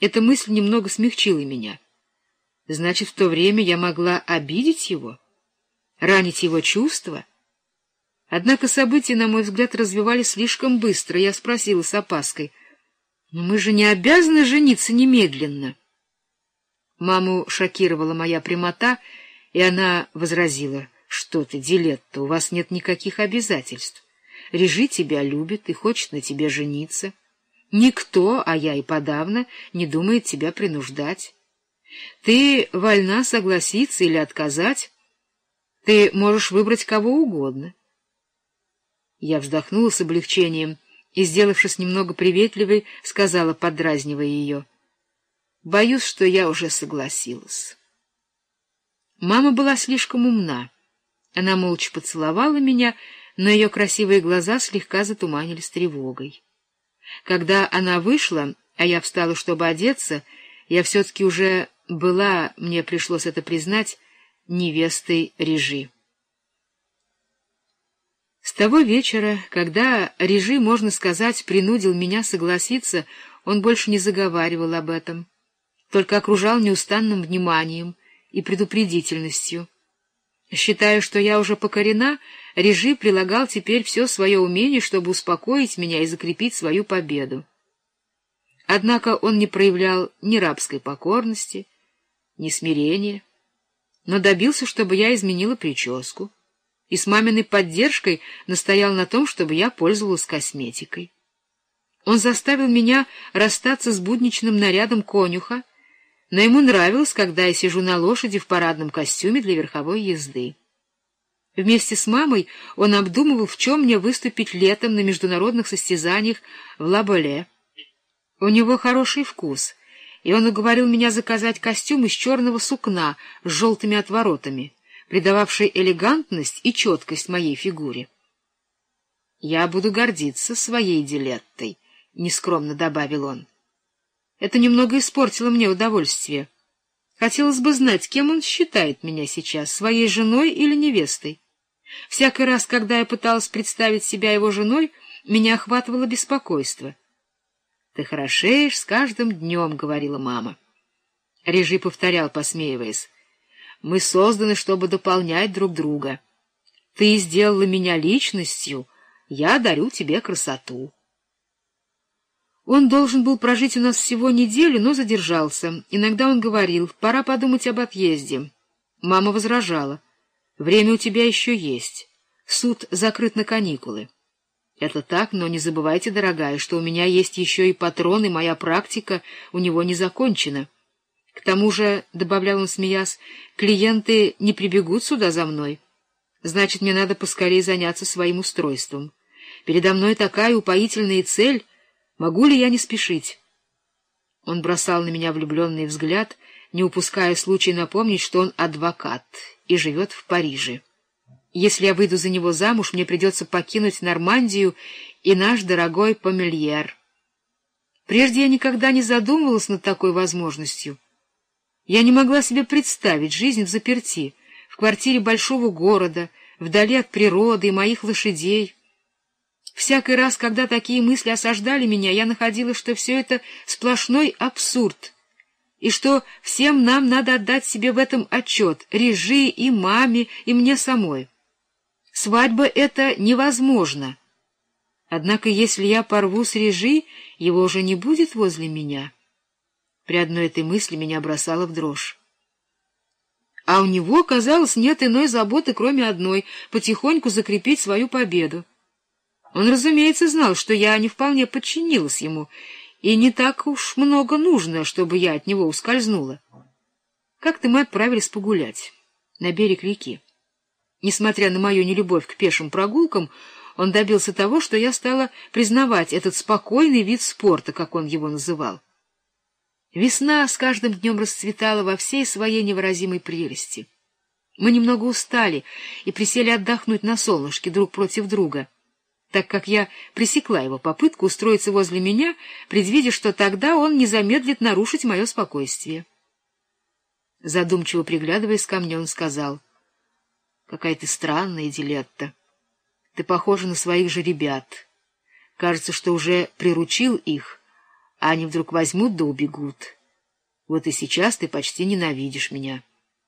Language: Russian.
Эта мысль немного смягчила меня. Значит, в то время я могла обидеть его, ранить его чувства. Однако события, на мой взгляд, развивались слишком быстро. Я спросила с опаской, «Но мы же не обязаны жениться немедленно». Маму шокировала моя прямота, и она возразила, «Что ты, Дилетта, у вас нет никаких обязательств. Режи тебя любит и хочет на тебе жениться». Никто, а я и подавно, не думает тебя принуждать. Ты вольна согласиться или отказать. Ты можешь выбрать кого угодно. Я вздохнула с облегчением и, сделавшись немного приветливой, сказала, подразнивая ее, «Боюсь, что я уже согласилась». Мама была слишком умна. Она молча поцеловала меня, но ее красивые глаза слегка затуманились тревогой. Когда она вышла, а я встала, чтобы одеться, я все-таки уже была, мне пришлось это признать, невестой Режи. С того вечера, когда Режи, можно сказать, принудил меня согласиться, он больше не заговаривал об этом, только окружал неустанным вниманием и предупредительностью. Считая, что я уже покорена, Режи прилагал теперь все свое умение, чтобы успокоить меня и закрепить свою победу. Однако он не проявлял ни рабской покорности, ни смирения, но добился, чтобы я изменила прическу, и с маминой поддержкой настоял на том, чтобы я пользовалась косметикой. Он заставил меня расстаться с будничным нарядом конюха, но ему нравилось, когда я сижу на лошади в парадном костюме для верховой езды. Вместе с мамой он обдумывал, в чем мне выступить летом на международных состязаниях в Лаболе. У него хороший вкус, и он уговорил меня заказать костюм из черного сукна с желтыми отворотами, придававший элегантность и четкость моей фигуре. «Я буду гордиться своей дилеттой», — нескромно добавил он. Это немного испортило мне удовольствие. Хотелось бы знать, кем он считает меня сейчас, своей женой или невестой. Всякий раз, когда я пыталась представить себя его женой, меня охватывало беспокойство. — Ты хорошеешь с каждым днем, — говорила мама. Режи повторял, посмеиваясь. — Мы созданы, чтобы дополнять друг друга. Ты сделала меня личностью, я дарю тебе красоту. Он должен был прожить у нас всего неделю, но задержался. Иногда он говорил, пора подумать об отъезде. Мама возражала. Время у тебя еще есть. Суд закрыт на каникулы. Это так, но не забывайте, дорогая, что у меня есть еще и патрон, и моя практика у него не закончена. К тому же, — добавлял он, смеясь, — клиенты не прибегут сюда за мной. Значит, мне надо поскорее заняться своим устройством. Передо мной такая упоительная цель — Могу ли я не спешить? Он бросал на меня влюбленный взгляд, не упуская случая напомнить, что он адвокат и живет в Париже. Если я выйду за него замуж, мне придется покинуть Нормандию и наш дорогой Помельер. Прежде я никогда не задумывалась над такой возможностью. Я не могла себе представить жизнь в заперти, в квартире большого города, вдали от природы и моих лошадей. Всякий раз, когда такие мысли осаждали меня, я находила, что все это сплошной абсурд, и что всем нам надо отдать себе в этом отчет, Режи и маме, и мне самой. Свадьба — это невозможно. Однако если я порву с Режи, его уже не будет возле меня. При одной этой мысли меня бросало в дрожь. А у него, казалось, нет иной заботы, кроме одной — потихоньку закрепить свою победу. Он, разумеется, знал, что я не вполне подчинилась ему, и не так уж много нужно, чтобы я от него ускользнула. Как-то мы отправились погулять на берег реки. Несмотря на мою нелюбовь к пешим прогулкам, он добился того, что я стала признавать этот спокойный вид спорта, как он его называл. Весна с каждым днем расцветала во всей своей невыразимой прелести. Мы немного устали и присели отдохнуть на солнышке друг против друга — так как я пресекла его попытку устроиться возле меня, предвидя, что тогда он не замедлит нарушить мое спокойствие. Задумчиво приглядываясь ко мне, он сказал, — Какая ты странная, Дилетта. Ты похожа на своих же ребят. Кажется, что уже приручил их, а они вдруг возьмут да убегут. Вот и сейчас ты почти ненавидишь меня.